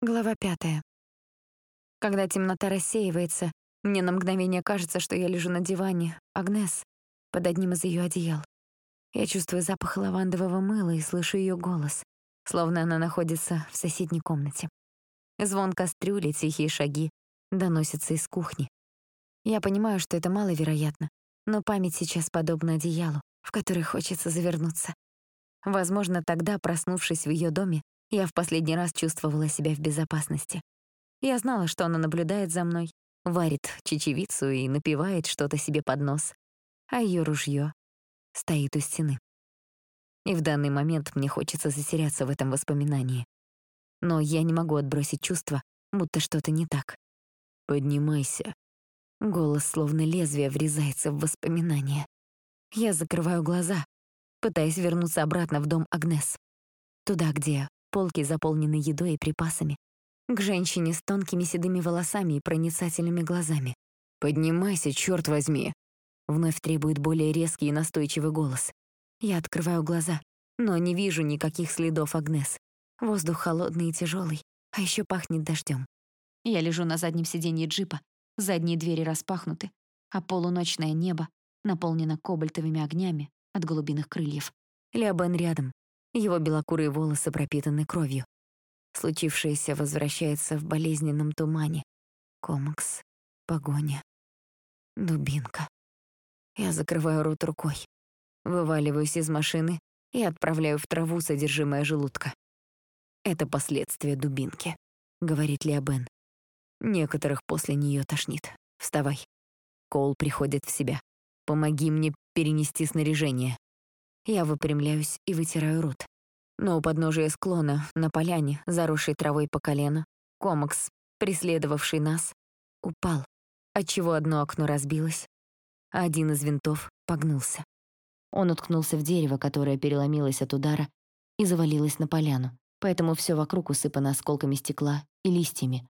Глава пятая. Когда темнота рассеивается, мне на мгновение кажется, что я лежу на диване, Агнес, под одним из ее одеял. Я чувствую запах лавандового мыла и слышу ее голос, словно она находится в соседней комнате. Звон кастрюли, тихие шаги доносятся из кухни. Я понимаю, что это маловероятно, но память сейчас подобна одеялу, в который хочется завернуться. Возможно, тогда, проснувшись в ее доме, я в последний раз чувствовала себя в безопасности. Я знала, что она наблюдает за мной, варит чечевицу и напивает что-то себе под нос, а ее ружье стоит у стены. И в данный момент мне хочется затеряться в этом воспоминании. Но я не могу отбросить чувство, будто что-то не так. «Поднимайся». Голос словно лезвие врезается в воспоминания. Я закрываю глаза, пытаясь вернуться обратно в дом Агнес. Туда, где полки заполнены едой и припасами, к женщине с тонкими седыми волосами и проницательными глазами. «Поднимайся, черт возьми!» Вновь требует более резкий и настойчивый голос. Я открываю глаза, но не вижу никаких следов Агнес. Воздух холодный и тяжелый, а еще пахнет дождем. Я лежу на заднем сиденье джипа, задние двери распахнуты, а полуночное небо наполнено кобальтовыми огнями от голубиных крыльев. Леобен рядом, его белокурые волосы пропитаны кровью. Случившееся возвращается в болезненном тумане. Комакс, погоня, дубинка. Я закрываю рот рукой, вываливаюсь из машины и отправляю в траву содержимое желудка. «Это последствия дубинки», — говорит Леобен. Некоторых после нее тошнит. Вставай. Коул приходит в себя. Помоги мне перенести снаряжение. Я выпрямляюсь и вытираю рот. Но у подножия склона, на поляне, заросшей травой по колено, комакс, преследовавший нас, упал, отчего одно окно разбилось, а один из винтов погнулся. Он уткнулся в дерево, которое переломилось от удара и завалилось на поляну, поэтому все вокруг усыпано осколками стекла и листьями.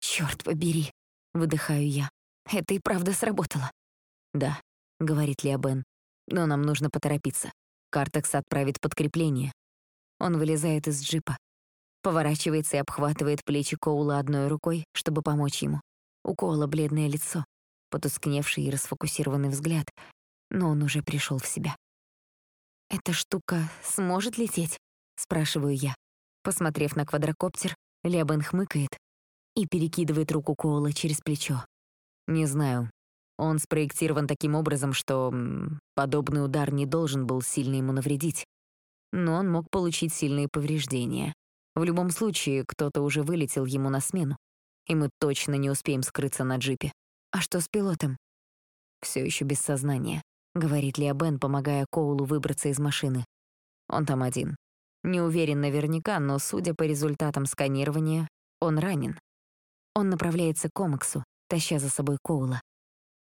«Чёрт побери!» — выдыхаю я. «Это и правда сработало». «Да», — говорит Леобен, — «но нам нужно поторопиться. Картекс отправит подкрепление. Он вылезает из джипа, поворачивается и обхватывает плечи Коула одной рукой, чтобы помочь ему. У Коула бледное лицо, потускневший и расфокусированный взгляд, но он уже пришел в себя. «Эта штука сможет лететь?» — спрашиваю я. Посмотрев на квадрокоптер, Лебен хмыкает и перекидывает руку Коула через плечо. «Не знаю, он спроектирован таким образом, что подобный удар не должен был сильно ему навредить. Но он мог получить сильные повреждения. В любом случае, кто-то уже вылетел ему на смену, и мы точно не успеем скрыться на джипе. А что с пилотом? Все еще без сознания, говорит Леобен, помогая Коулу выбраться из машины. Он там один. Не уверен наверняка, но, судя по результатам сканирования, он ранен. Он направляется к Комаксу, таща за собой Коула.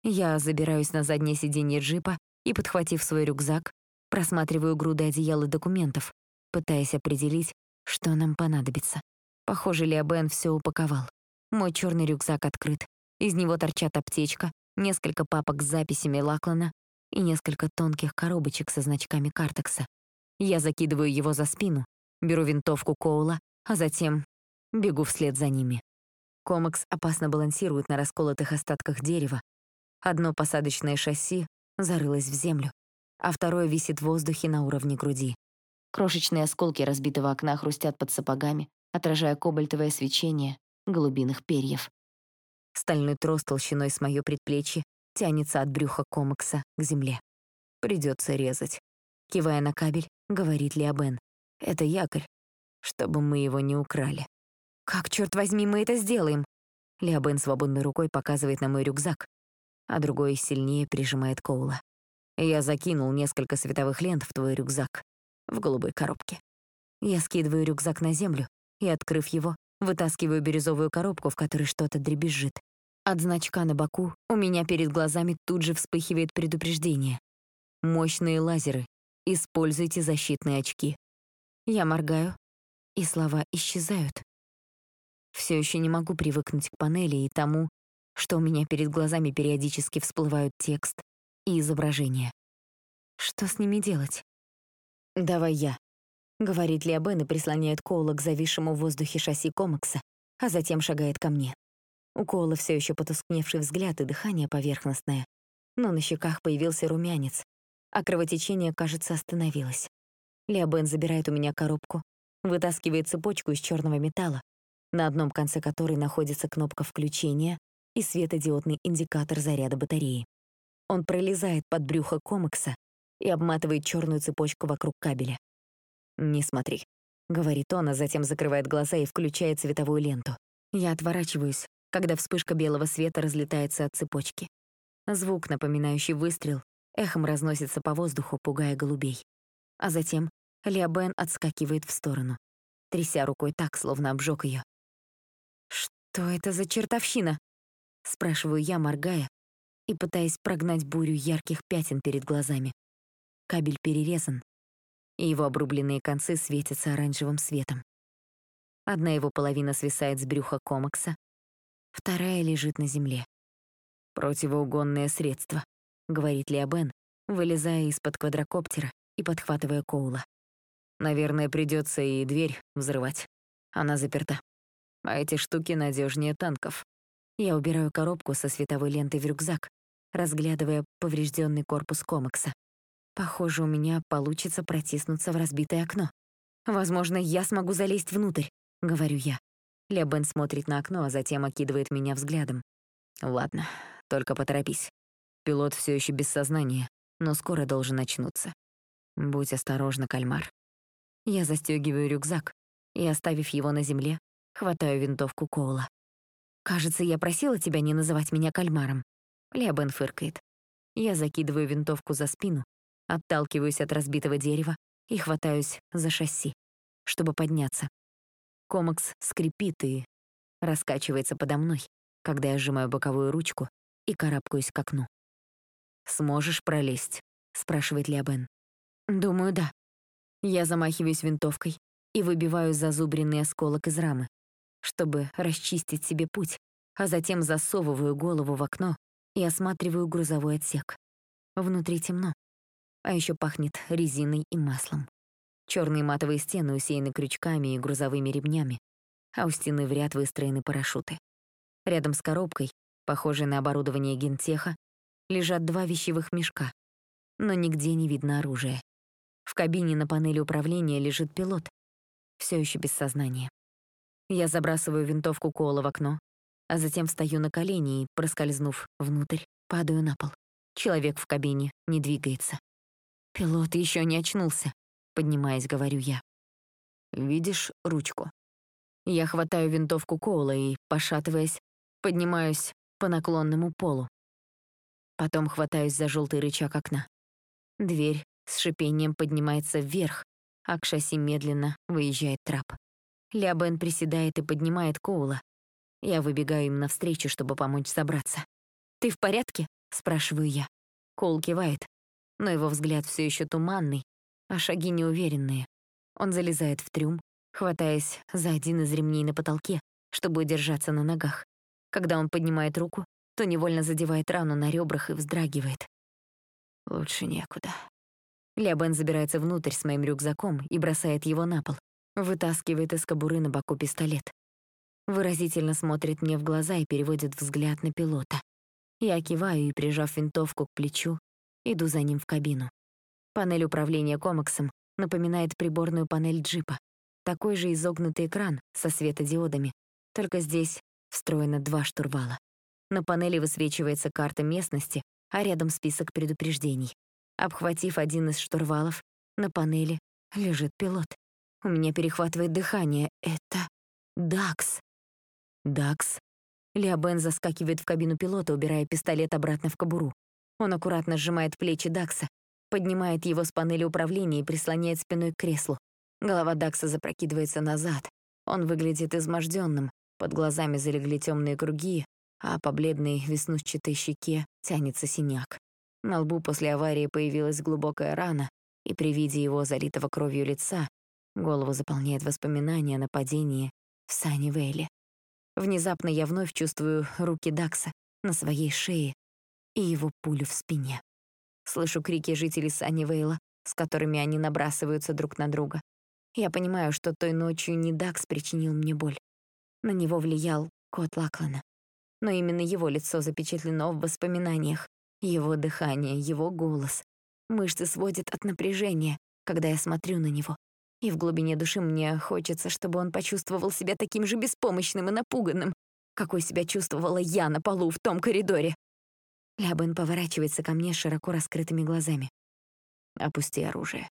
Я забираюсь на заднее сиденье джипа и, подхватив свой рюкзак, просматриваю груды одеял и документов, пытаясь определить, что нам понадобится. Похоже, Леобен все упаковал. Мой черный рюкзак открыт. Из него торчат аптечка, несколько папок с записями Лаклана и несколько тонких коробочек со значками Картекса. Я закидываю его за спину, беру винтовку Коула, а затем бегу вслед за ними. Комакс опасно балансирует на расколотых остатках дерева, Одно посадочное шасси зарылось в землю, а второе висит в воздухе на уровне груди. Крошечные осколки разбитого окна хрустят под сапогами, отражая кобальтовое свечение голубиных перьев. Стальной трос толщиной с моё предплечье тянется от брюха комакса к земле. Придется резать. Кивая на кабель, говорит Леобен. Это якорь, чтобы мы его не украли. «Как, черт возьми, мы это сделаем?» Леобен свободной рукой показывает на мой рюкзак, а другой сильнее прижимает Коула. Я закинул несколько световых лент в твой рюкзак в голубой коробке. Я скидываю рюкзак на землю и, открыв его, вытаскиваю бирюзовую коробку, в которой что-то дребезжит. От значка на боку у меня перед глазами тут же вспыхивает предупреждение. Мощные лазеры. Используйте защитные очки. Я моргаю, и слова исчезают. Все еще не могу привыкнуть к панели и тому, что у меня перед глазами периодически всплывают текст и изображение. Что с ними делать? Давай я. — говорит Лиабен и прислоняет Коула к зависшему в воздухе шасси комикса, а затем шагает ко мне. У Коула все еще потускневший взгляд и дыхание поверхностное, но на щеках появился румянец, а кровотечение, кажется, остановилось. Лиабен забирает у меня коробку, вытаскивает цепочку из черного металла, на одном конце которой находится кнопка включения и светодиодный индикатор заряда батареи. Он пролезает под брюхо комикса и обматывает черную цепочку вокруг кабеля. «Не смотри», — говорит он, а затем закрывает глаза и включает световую ленту. Я отворачиваюсь, когда вспышка белого света разлетается от цепочки. Звук, напоминающий выстрел, эхом разносится по воздуху, пугая голубей. А затем Лиабен отскакивает в сторону, тряся рукой так, словно обжег ее. «Что это за чертовщина?» — спрашиваю я, моргая, и пытаясь прогнать бурю ярких пятен перед глазами. Кабель перерезан, и его обрубленные концы светятся оранжевым светом. Одна его половина свисает с брюха комакса, вторая лежит на земле. «Противоугонное средство», — говорит Леобен, вылезая из-под квадрокоптера и подхватывая Коула. «Наверное, придется и дверь взрывать. Она заперта. А эти штуки надежнее танков». Я убираю коробку со световой лентой в рюкзак, разглядывая поврежденный корпус комикса. Похоже, у меня получится протиснуться в разбитое окно. Возможно, я смогу залезть внутрь, говорю я. Лебен смотрит на окно, а затем окидывает меня взглядом. Ладно, только поторопись. Пилот все еще без сознания, но скоро должен очнуться. Будь осторожна, кальмар. Я застегиваю рюкзак и, оставив его на земле, хватаю винтовку Коула. «Кажется, я просила тебя не называть меня кальмаром». Лебен фыркает. Я закидываю винтовку за спину, отталкиваюсь от разбитого дерева и хватаюсь за шасси, чтобы подняться. Комакс скрипит и раскачивается подо мной, когда я сжимаю боковую ручку и карабкаюсь к окну. «Сможешь пролезть?» — спрашивает Леобен. «Думаю, да». Я замахиваюсь винтовкой и выбиваю зазубренный осколок из рамы, чтобы расчистить себе путь, а затем засовываю голову в окно и осматриваю грузовой отсек. Внутри темно, а еще пахнет резиной и маслом. Черные матовые стены усеяны крючками и грузовыми ремнями, а у стены в ряд выстроены парашюты. Рядом с коробкой, похожей на оборудование гентеха, лежат два вещевых мешка, но нигде не видно оружия. В кабине на панели управления лежит пилот, все еще без сознания. Я забрасываю винтовку Кола в окно, а затем встаю на колени и, проскользнув внутрь, падаю на пол. Человек в кабине не двигается. «Пилот еще не очнулся», — поднимаясь, говорю я. «Видишь ручку?» Я хватаю винтовку Коула и, пошатываясь, поднимаюсь по наклонному полу. Потом хватаюсь за желтый рычаг окна. Дверь с шипением поднимается вверх, а к шасси медленно выезжает трап. Лябен приседает и поднимает Коула, я выбегаю им навстречу, чтобы помочь забраться. «Ты в порядке?» — спрашиваю я. Кол кивает, но его взгляд все еще туманный, а шаги неуверенные. Он залезает в трюм, хватаясь за один из ремней на потолке, чтобы удержаться на ногах. Когда он поднимает руку, то невольно задевает рану на ребрах и вздрагивает. Лучше некуда. Лябен забирается внутрь с моим рюкзаком и бросает его на пол. Вытаскивает из кобуры на боку пистолет выразительно смотрит мне в глаза и переводит взгляд на пилота. Я киваю и, прижав винтовку к плечу, иду за ним в кабину. Панель управления комаксом напоминает приборную панель джипа. Такой же изогнутый экран со светодиодами, только здесь встроено два штурвала. На панели высвечивается карта местности, а рядом список предупреждений. Обхватив один из штурвалов, на панели лежит пилот. У меня перехватывает дыхание. Это Дакс. «Дакс». Леобен заскакивает в кабину пилота, убирая пистолет обратно в кобуру. Он аккуратно сжимает плечи Дакса, поднимает его с панели управления и прислоняет спиной к креслу. Голова Дакса запрокидывается назад. Он выглядит изможденным, под глазами залегли темные круги, а по бледной веснушчатой щеке тянется синяк. На лбу после аварии появилась глубокая рана, и при виде его залитого кровью лица голову заполняет воспоминание о нападении в Саннивейле. Внезапно я вновь чувствую руки Дакса на своей шее и его пулю в спине. Слышу крики жителей Саннивейла, с которыми они набрасываются друг на друга. Я понимаю, что той ночью не Дакс причинил мне боль. На него влиял кот Лаклана. Но именно его лицо запечатлено в воспоминаниях. Его дыхание, его голос. Мышцы сводят от напряжения, когда я смотрю на него. И в глубине души мне хочется, чтобы он почувствовал себя таким же беспомощным и напуганным, какой себя чувствовала я на полу в том коридоре. Лябен поворачивается ко мне широко раскрытыми глазами. «Опусти оружие».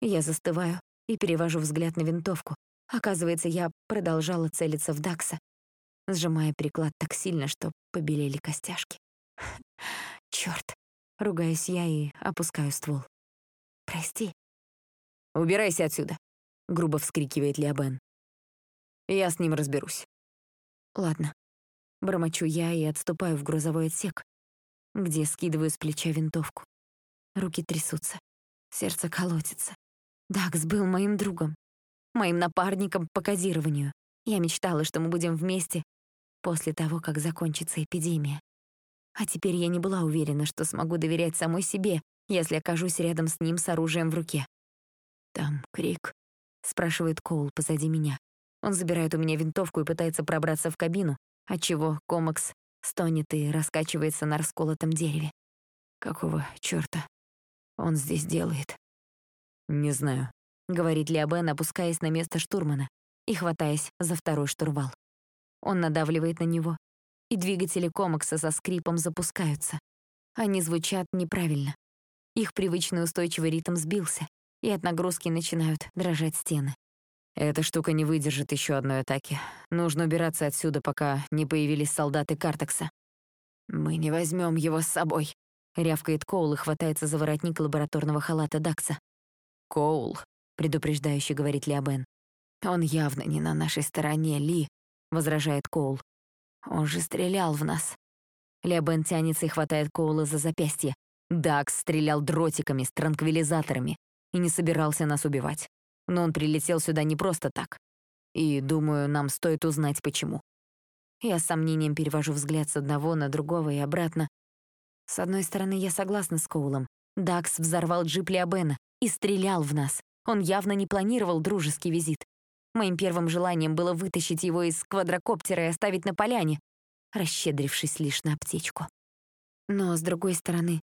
Я застываю и перевожу взгляд на винтовку. Оказывается, я продолжала целиться в Дакса, сжимая приклад так сильно, что побелели костяшки. Чёрт. Ругаюсь я и опускаю ствол. «Прости», «Убирайся отсюда!» — грубо вскрикивает Леобен. «Я с ним разберусь». «Ладно». Бормочу я и отступаю в грузовой отсек, где скидываю с плеча винтовку. Руки трясутся, сердце колотится. Дакс был моим другом, моим напарником по кодированию. Я мечтала, что мы будем вместе после того, как закончится эпидемия. А теперь я не была уверена, что смогу доверять самой себе, если окажусь рядом с ним с оружием в руке. «Там крик?» — спрашивает Коул позади меня. Он забирает у меня винтовку и пытается пробраться в кабину, отчего комакс стонет и раскачивается на расколотом дереве. «Какого чёрта он здесь делает?» «Не знаю», — говорит Леобен, опускаясь на место штурмана и хватаясь за второй штурвал. Он надавливает на него, и двигатели комакса со скрипом запускаются. Они звучат неправильно. Их привычный устойчивый ритм сбился, и от нагрузки начинают дрожать стены. Эта штука не выдержит еще одной атаки. Нужно убираться отсюда, пока не появились солдаты Картекса. «Мы не возьмем его с собой», — рявкает Коул и хватается за воротник лабораторного халата Дакса. «Коул», — предупреждающе говорит Леобен. «Он явно не на нашей стороне, Ли», — возражает Коул. «Он же стрелял в нас». Леобен тянется и хватает Коула за запястье. Дакс стрелял дротиками с транквилизаторами и не собирался нас убивать. Но он прилетел сюда не просто так. И, думаю, нам стоит узнать, почему. Я с сомнением перевожу взгляд с одного на другого и обратно. С одной стороны, я согласна с Коулом. Дакс взорвал джип Лиабена и стрелял в нас. Он явно не планировал дружеский визит. Моим первым желанием было вытащить его из квадрокоптера и оставить на поляне, расщедрившись лишь на аптечку. Но, с другой стороны,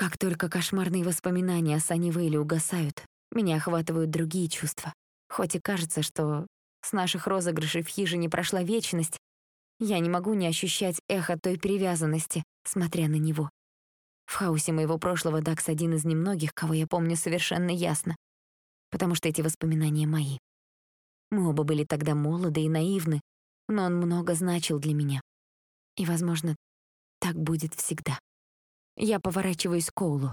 как только кошмарные воспоминания о Саннивейле угасают, меня охватывают другие чувства. Хоть и кажется, что с наших розыгрышей в хижине прошла вечность, я не могу не ощущать эхо той привязанности, смотря на него. В хаосе моего прошлого Дакс один из немногих, кого я помню совершенно ясно, потому что эти воспоминания мои. Мы оба были тогда молоды и наивны, но он много значил для меня. И, возможно, так будет всегда. Я поворачиваюсь к Коулу.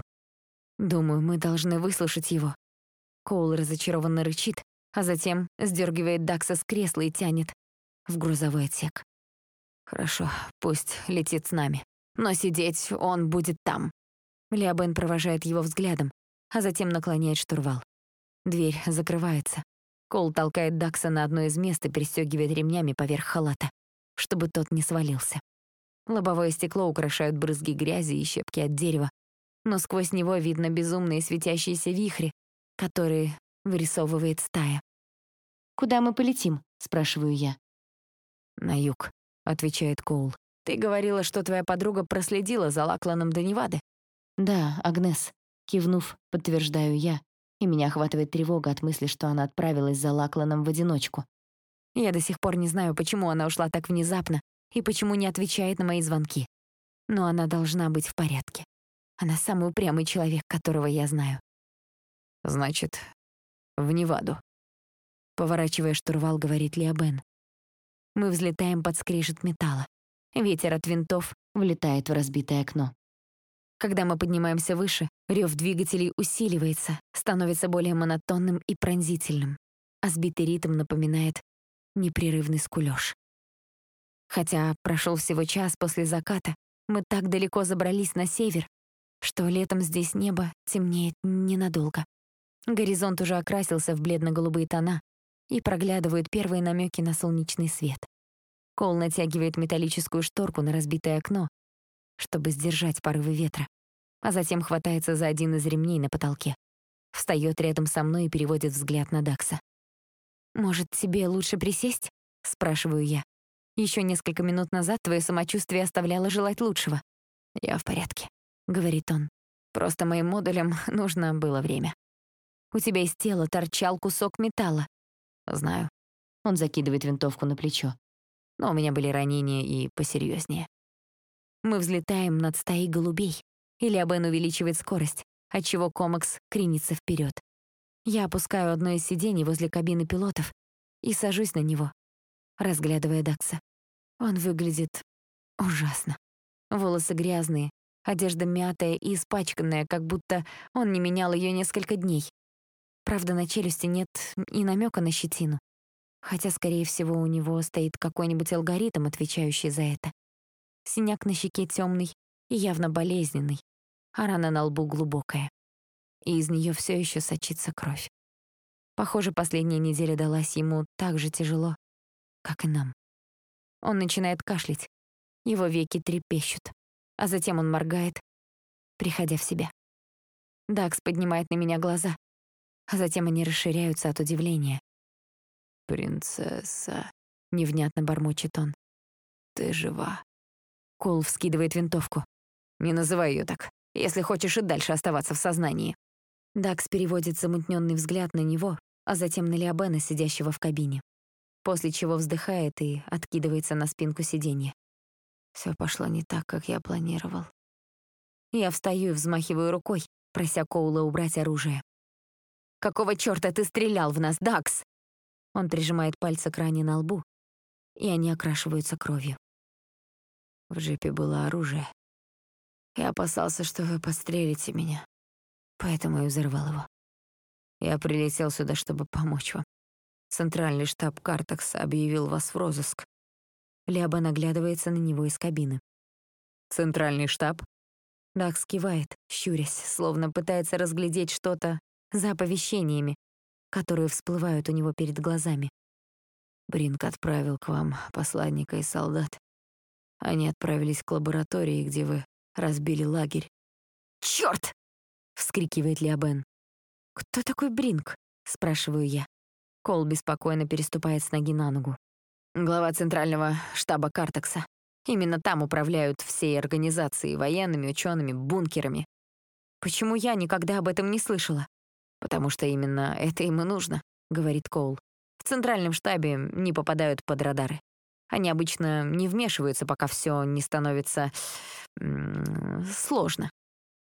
Думаю, мы должны выслушать его. Коул разочарованно рычит, а затем сдергивает Дакса с кресла и тянет в грузовой отсек. Хорошо, пусть летит с нами. Но сидеть он будет там. Леобен провожает его взглядом, а затем наклоняет штурвал. Дверь закрывается. Кол толкает Дакса на одно из мест и пристегивает ремнями поверх халата, чтобы тот не свалился. Лобовое стекло украшают брызги грязи и щепки от дерева, но сквозь него видно безумные светящиеся вихри, которые вырисовывает стая. «Куда мы полетим?» — спрашиваю я. «На юг», — отвечает Коул. «Ты говорила, что твоя подруга проследила за Лакланом до Невады?» «Да, Агнес», — кивнув, подтверждаю я, и меня охватывает тревога от мысли, что она отправилась за Лакланом в одиночку. Я до сих пор не знаю, почему она ушла так внезапно, и почему не отвечает на мои звонки. Но она должна быть в порядке. Она самый упрямый человек, которого я знаю. Значит, в Неваду. Поворачивая штурвал, говорит Леобен. Мы взлетаем под скрежет металла. Ветер от винтов влетает в разбитое окно. Когда мы поднимаемся выше, рев двигателей усиливается, становится более монотонным и пронзительным, а сбитый ритм напоминает непрерывный скулёж. Хотя прошел всего час после заката, мы так далеко забрались на север, что летом здесь небо темнеет ненадолго. Горизонт уже окрасился в бледно-голубые тона и проглядывают первые намеки на солнечный свет. Кол натягивает металлическую шторку на разбитое окно, чтобы сдержать порывы ветра, а затем хватается за один из ремней на потолке. Встает рядом со мной и переводит взгляд на Дакса. «Может, тебе лучше присесть?» — спрашиваю я. Еще несколько минут назад твое самочувствие оставляло желать лучшего. «Я в порядке», — говорит он. «Просто моим модулям нужно было время». «У тебя из тела торчал кусок металла». «Знаю». Он закидывает винтовку на плечо. Но у меня были ранения и посерьезнее. Мы взлетаем над стаей голубей. Или Абен увеличивает скорость, отчего комакс кренится вперед. Я опускаю одно из сидений возле кабины пилотов и сажусь на него, разглядывая Дакса. Он выглядит ужасно. Волосы грязные, одежда мятая и испачканная, как будто он не менял ее несколько дней. Правда, на челюсти нет и намека на щетину. Хотя, скорее всего, у него стоит какой-нибудь алгоритм, отвечающий за это. Синяк на щеке темный и явно болезненный, а рана на лбу глубокая. И из нее все еще сочится кровь. Похоже, последняя неделя далась ему так же тяжело, как и нам. Он начинает кашлять, его веки трепещут, а затем он моргает, приходя в себя. Дакс поднимает на меня глаза, а затем они расширяются от удивления. «Принцесса», — невнятно бормочет он, — «ты жива». Кол вскидывает винтовку. «Не называй ее так, если хочешь и дальше оставаться в сознании». Дакс переводит замутненный взгляд на него, а затем на Лиабена, сидящего в кабине. После чего вздыхает и откидывается на спинку сиденья. Все пошло не так, как я планировал. Я встаю и взмахиваю рукой, прося Коула убрать оружие. «Какого чёрта ты стрелял в нас, Дакс?» Он прижимает пальцы к ране на лбу, и они окрашиваются кровью. В джипе было оружие. Я опасался, что вы подстрелите меня, поэтому и взорвал его. Я прилетел сюда, чтобы помочь вам. Центральный штаб Картакса объявил вас в розыск. Ляба наглядывается на него из кабины. «Центральный штаб?» Дакс кивает, щурясь, словно пытается разглядеть что-то за оповещениями, которые всплывают у него перед глазами. Бринк отправил к вам посланника и солдат. Они отправились к лаборатории, где вы разбили лагерь. «Чёрт!» — вскрикивает Лиабен. «Кто такой Бринк?» — спрашиваю я. Кол беспокойно переступает с ноги на ногу. Глава центрального штаба Картекса. Именно там управляют всей организацией, военными, учеными, бункерами. Почему я никогда об этом не слышала? Потому что именно это им и нужно, говорит Коул. В центральном штабе не попадают под радары. Они обычно не вмешиваются, пока все не становится сложно.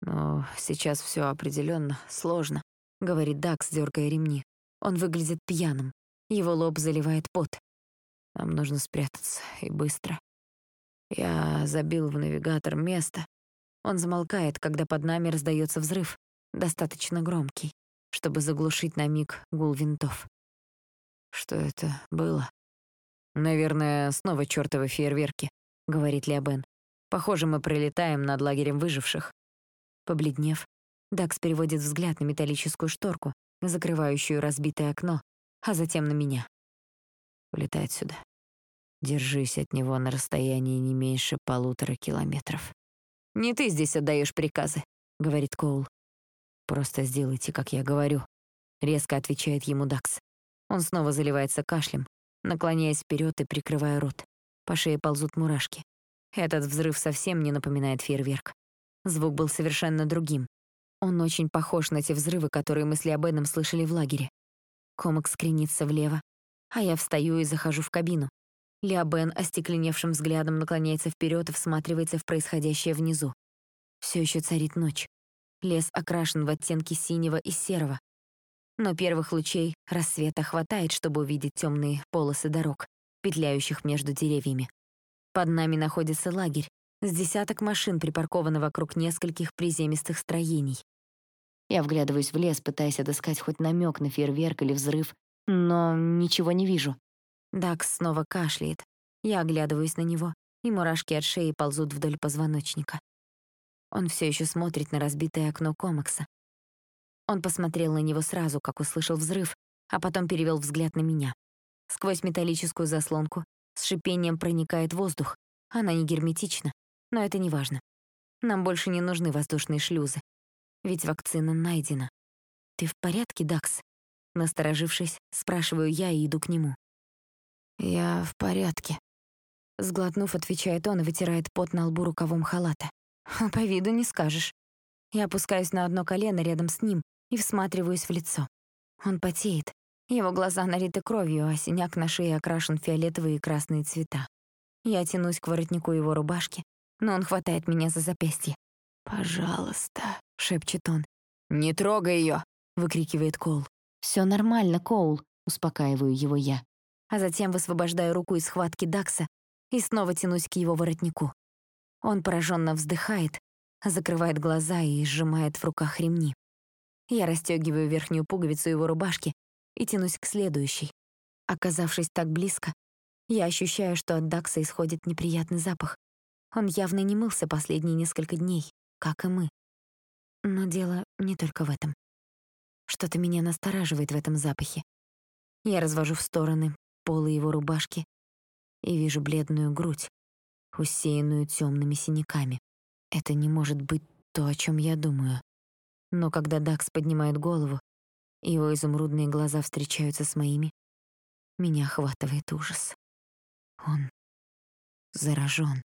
Но сейчас все определенно сложно, говорит Дакс, дергая ремни. Он выглядит пьяным. Его лоб заливает пот. Нам нужно спрятаться, и быстро. Я забил в навигатор место. Он замолкает, когда под нами раздается взрыв, достаточно громкий, чтобы заглушить на миг гул винтов. Что это было? Наверное, снова чёртовы фейерверки, говорит Леобен. Похоже, мы пролетаем над лагерем выживших. Побледнев, Дакс переводит взгляд на металлическую шторку, закрывающую разбитое окно, а затем на меня. Улетает сюда. Держись от него на расстоянии не меньше полутора километров. «Не ты здесь отдаешь приказы», — говорит Коул. «Просто сделайте, как я говорю», — резко отвечает ему Дакс. Он снова заливается кашлем, наклоняясь вперед и прикрывая рот. По шее ползут мурашки. Этот взрыв совсем не напоминает фейерверк. Звук был совершенно другим. Он очень похож на те взрывы, которые мы с Лиабеном слышали в лагере. Комок скренится влево, а я встаю и захожу в кабину. Лиабен остекленевшим взглядом наклоняется вперед и всматривается в происходящее внизу. Все еще царит ночь. Лес окрашен в оттенки синего и серого. Но первых лучей рассвета хватает, чтобы увидеть темные полосы дорог, петляющих между деревьями. Под нами находится лагерь, с десяток машин припарковано вокруг нескольких приземистых строений. Я вглядываюсь в лес, пытаясь отыскать хоть намек на фейерверк или взрыв, но ничего не вижу. Дакс снова кашляет. Я оглядываюсь на него, и мурашки от шеи ползут вдоль позвоночника. Он все еще смотрит на разбитое окно комакса. Он посмотрел на него сразу, как услышал взрыв, а потом перевел взгляд на меня. Сквозь металлическую заслонку с шипением проникает воздух. Она не герметична, но это не важно. Нам больше не нужны воздушные шлюзы. Ведь вакцина найдена. «Ты в порядке, Дакс?» Насторожившись, Спрашиваю я и иду к нему. «Я в порядке», — сглотнув, отвечает он и вытирает пот на лбу рукавом халата. «По виду не скажешь». Я опускаюсь на одно колено рядом с ним и всматриваюсь в лицо. Он потеет. Его глаза налиты кровью, а синяк на шее окрашен фиолетовые и красные цвета. Я тянусь к воротнику его рубашки, но он хватает меня за запястье. «Пожалуйста», — шепчет он. «Не трогай ее! выкрикивает Коул. Все нормально, Коул», — успокаиваю его я. А затем высвобождаю руку из схватки Дакса и снова тянусь к его воротнику. Он пораженно вздыхает, закрывает глаза и сжимает в руках ремни. Я расстегиваю верхнюю пуговицу его рубашки и тянусь к следующей. Оказавшись так близко, я ощущаю, что от Дакса исходит неприятный запах. Он явно не мылся последние несколько дней, как и мы. Но дело не только в этом. Что-то меня настораживает в этом запахе. Я развожу в стороны полы его рубашки и вижу бледную грудь, усеянную темными синяками. Это не может быть то, о чем я думаю. Но когда Дакс поднимает голову, его изумрудные глаза встречаются с моими, меня охватывает ужас. Он заражен.